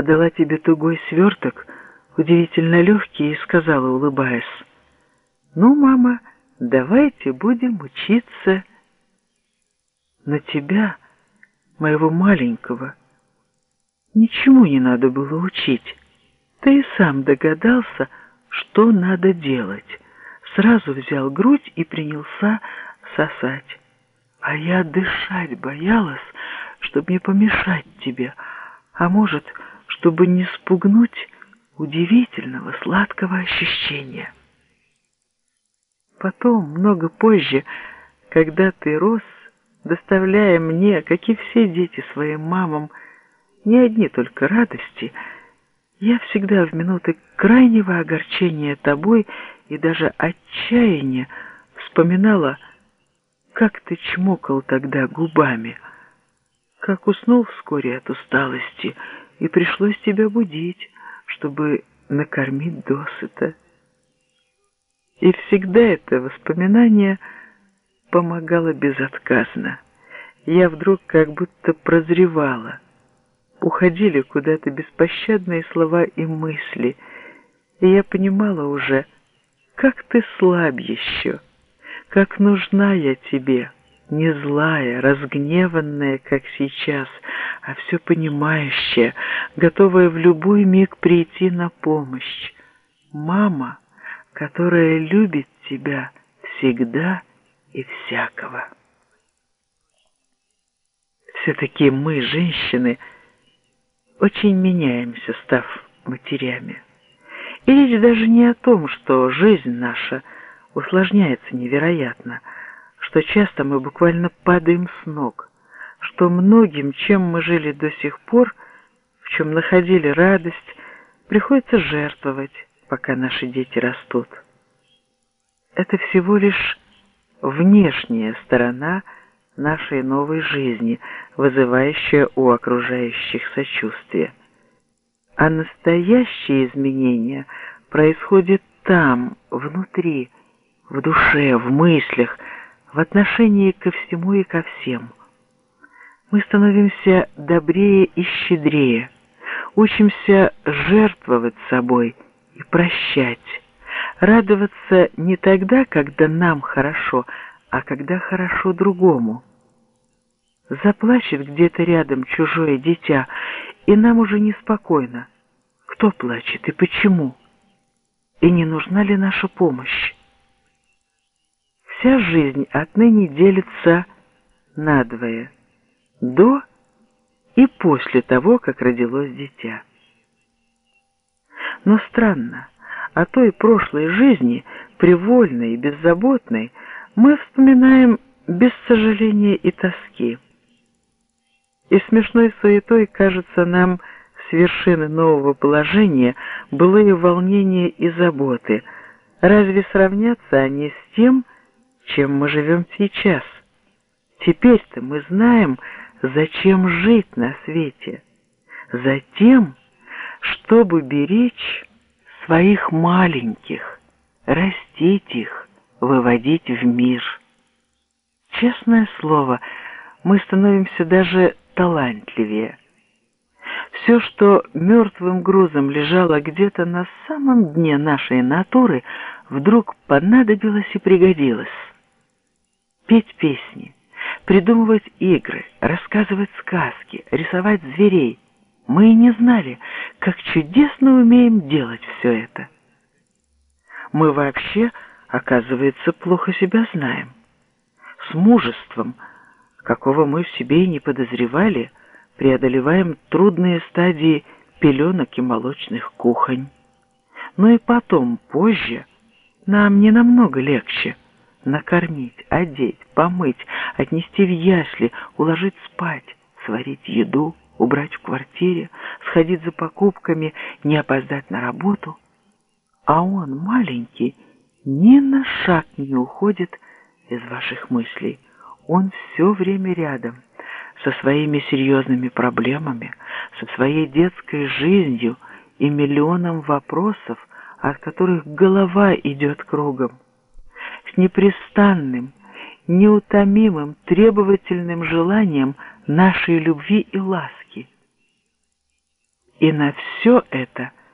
подала тебе тугой сверток, удивительно легкий, и сказала, улыбаясь, «Ну, мама, давайте будем учиться». Но тебя, моего маленького, ничему не надо было учить. Ты и сам догадался, что надо делать. Сразу взял грудь и принялся сосать. А я дышать боялась, чтобы не помешать тебе, а может, чтобы не спугнуть удивительного сладкого ощущения. Потом, много позже, когда ты рос, доставляя мне, как и все дети своим мамам, не одни только радости, я всегда в минуты крайнего огорчения тобой и даже отчаяния вспоминала, как ты чмокал тогда губами, как уснул вскоре от усталости, и пришлось тебя будить, чтобы накормить досыта. И всегда это воспоминание помогало безотказно. Я вдруг как будто прозревала. Уходили куда-то беспощадные слова и мысли, и я понимала уже, как ты слаб еще, как нужна я тебе, не злая, разгневанная, как сейчас, а все понимающая, готовая в любой миг прийти на помощь. Мама, которая любит тебя всегда и всякого. Все-таки мы, женщины, очень меняемся, став матерями. И речь даже не о том, что жизнь наша усложняется невероятно, что часто мы буквально падаем с ног, что многим, чем мы жили до сих пор, в чем находили радость, приходится жертвовать, пока наши дети растут. Это всего лишь внешняя сторона нашей новой жизни, вызывающая у окружающих сочувствие. А настоящие изменения происходят там, внутри, в душе, в мыслях, в отношении ко всему и ко всем. Мы становимся добрее и щедрее, учимся жертвовать собой и прощать, радоваться не тогда, когда нам хорошо, а когда хорошо другому. Заплачет где-то рядом чужое дитя, и нам уже неспокойно. Кто плачет и почему? И не нужна ли наша помощь? Вся жизнь отныне делится надвое, до и после того, как родилось дитя. Но странно, о той прошлой жизни, привольной и беззаботной, мы вспоминаем без сожаления и тоски. И смешной суетой кажется нам с вершины нового положения былые волнения и заботы. Разве сравнятся они с тем, чем мы живем сейчас? Теперь-то мы знаем, зачем жить на свете. Затем, чтобы беречь своих маленьких, растить их, выводить в мир. Честное слово, мы становимся даже талантливее. Все, что мертвым грузом лежало где-то на самом дне нашей натуры, вдруг понадобилось и пригодилось. Петь песни, придумывать игры, рассказывать сказки, рисовать зверей. Мы и не знали, как чудесно умеем делать все это. Мы вообще, оказывается, плохо себя знаем. С мужеством, какого мы в себе и не подозревали, преодолеваем трудные стадии пеленок и молочных кухонь. Но и потом, позже, нам не намного легче накормить, одеть, помыть, отнести в ясли, уложить спать, сварить еду, убрать в квартире, сходить за покупками, не опоздать на работу. А он, маленький, ни на шаг не уходит из ваших мыслей. Он все время рядом, со своими серьезными проблемами, со своей детской жизнью и миллионом вопросов, от которых голова идет кругом. Непрестанным, неутомимым, требовательным желанием нашей любви и ласки. И на все это